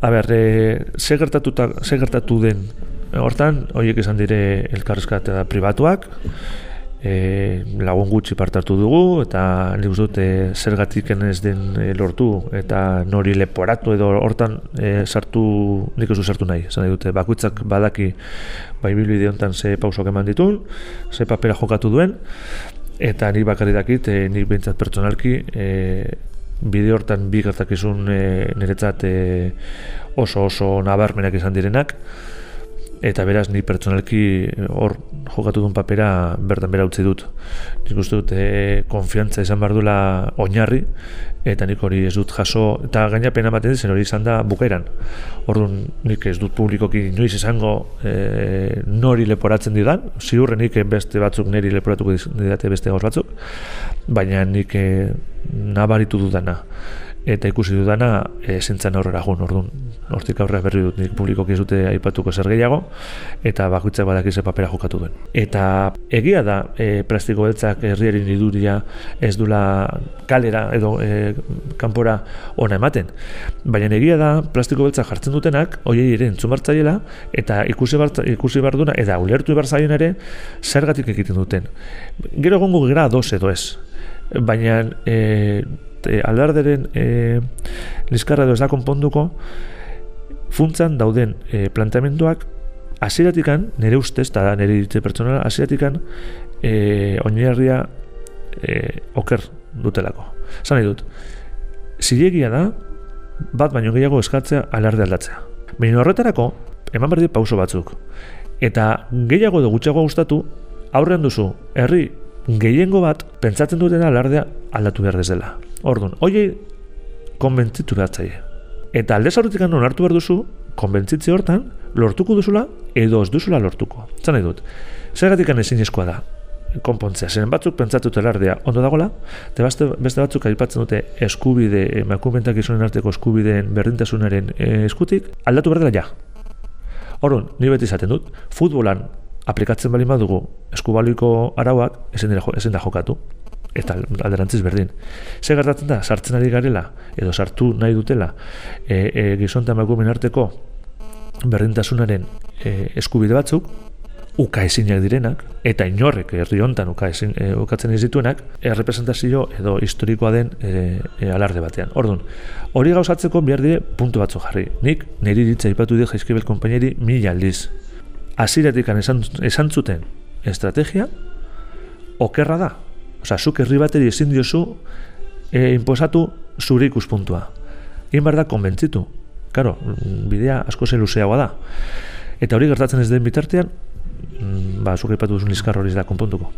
A ber, e, ze, ze gertatu den, hortan, horiek izan dire elkarrezkatea pribatuak, e, lagun gutxi partartu dugu eta nik uste dut e, zergatik ez den e, lortu eta nori leporatu edo hortan e, sartu nik ez sartu nahi. Zan dute bakuitzak badaki bai bilbide honetan ze pausok eman ditun ze papera jokatu duen. Eta nik bakarri dakit e, nik behintzat pertsonalki e, bide hortan bi gertakizun e, niretzat e, oso oso nabarmenak izan direnak. Eta beraz ni pertsonalki hor jokatu duen papera bertan bera utzi dut. Nik uste dut e, konfiantza izan behar duela oinarri eta nik hori ez dut jaso eta gaina pena ematen zen hori izan da bukaeran. Orduan nik ez dut publikoki noiz izango e, nori leporatzen didan, ziurrenik beste batzuk niri leporatuko didate beste gauz batzuk, baina nik e, nabaritu dudana eta ikusi dudana e, zintzen aurrera gun, orduan, hortik aurrera berri dut nik publikoki dute aipatuko zer gehiago, eta bakoitzak badakize papera jokatu duen. Eta egia da, e, plastiko beltzak herriaren iduria ez dula kalera edo e, kanpora ona ematen. Baina egia da, plastiko beltzak jartzen dutenak, hoiei ere entzumartzaiela, eta ikusi bar, ikusi bar duna, eta ulertu bar zaion ere, zergatik egiten duten. Gero egongo gara dos edo ez. Baina, e, e, aldarderen e, liskarra edo ez da konponduko funtzan dauden e, planteamenduak hasieratik nire ustez, eta nire ditze pertsonala, hasieratik e, oinarria e, oker dutelako. Zan dut, zilegia da, bat baino gehiago eskatzea alarde aldatzea. Baina horretarako, eman berdi pauso batzuk. Eta gehiago edo gutxago gustatu, aurrean duzu, herri gehiengo bat, pentsatzen dutena alardea aldatu behar dezela. Orduan, hoiei konbentzitu behar. Eta alde zaurutik non hartu behar duzu, konbentzitze hortan, lortuko duzula edo ez duzula lortuko. Zan nahi dut, zergatik ezin eskoa da, konpontzea. Zeren batzuk pentsatu telardea ondo dagola, eta beste, beste batzuk aipatzen dute eskubide, emakumentak izonen arteko eskubideen berdintasunaren eh, eskutik, aldatu behar dela ja. Orduan, ni beti izaten dut, futbolan aplikatzen bali badugu eskubaliko arauak, ezin da jokatu eta alderantziz berdin. Ze gertatzen da, sartzen ari garela, edo sartu nahi dutela, e, e, gizonta emakumen arteko berdintasunaren e, eskubide batzuk, uka ezinak direnak, eta inorrek herri hontan uka ezin, e, ukatzen ez dituenak, errepresentazio edo historikoa den e, e, alarde batean. Orduan, hori gauzatzeko behar dire puntu batzu jarri. Nik, niri ditza ipatu dit jaizkibel kompaineri mila aldiz. Aziratik esan, esan zuten estrategia, okerra da, Osa, zuk herri bateri ezin diozu e, inposatu zure ikuspuntua. Egin behar da, konbentzitu. Karo, bidea asko zen luzeagoa da. Eta hori gertatzen ez den bitartean, mm, ba, zuk ipatu duzun izkar hori da konpontuko.